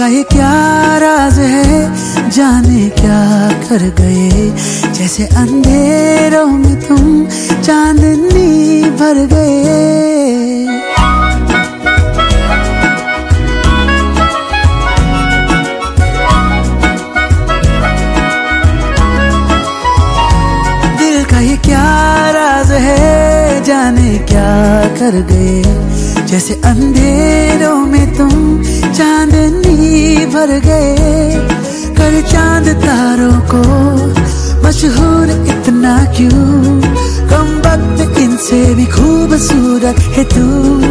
क्या राज है? जाने क्या कर गए? जैसे अंधेरों में तुम चांदनी भर गए। दिल का ये क्या राज है? जाने क्या कर गए? जैसे अंधेरों में तुम भर गए। कर चाँद तारों को मशहूर इतना क्यों? कम वक्त इनसे भी खूबसूरत है तू।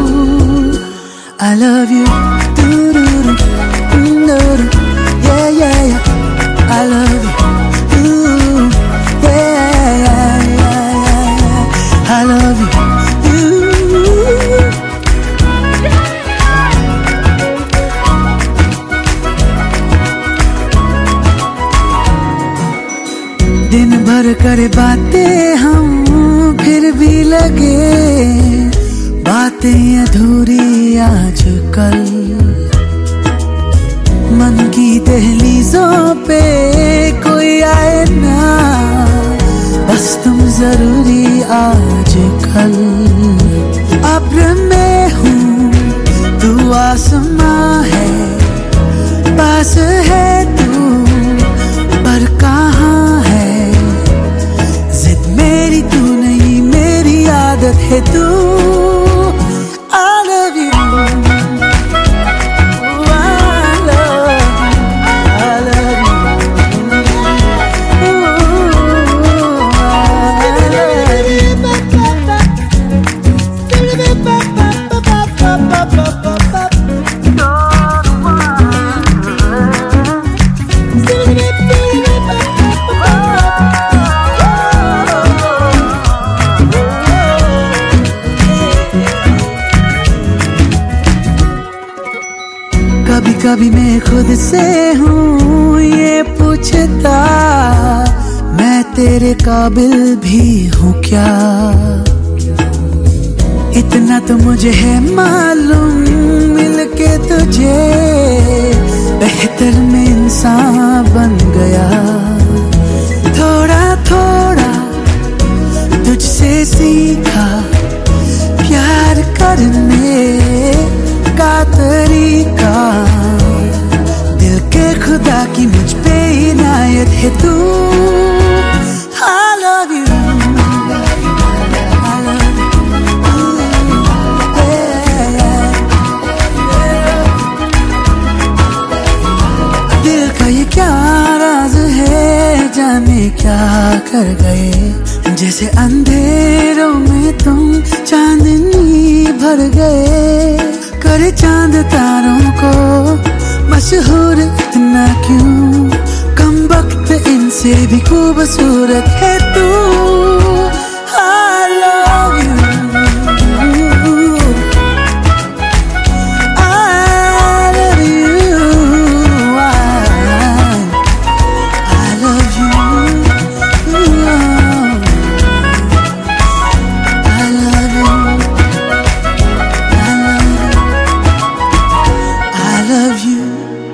दिन भर करे बातें हम, फिर भी लगे। बातें अधूरी आज कल। मन की दहलीजों पे कोई आए ना। बस तुम ज़रूरी आज कल। अब्र में हूँ, तू आसमां है, पास है do कभी मैं खुद से हूँ ये पूछता, मैं तेरे काबिल भी हूँ क्या? इतना तो मुझे है मालूम, मिलके तुझे बेहतर में इंसान बन गया। थोड़ा थोड़ा तुझसे सीखा, प्यार करने क्या कर गए? जैसे अंधेरों में तुम चांदनी भर गए। करे चाँद तारों को मशहूर इतना क्यों? कम वक्त इनसे भी खूबसूरत है तू।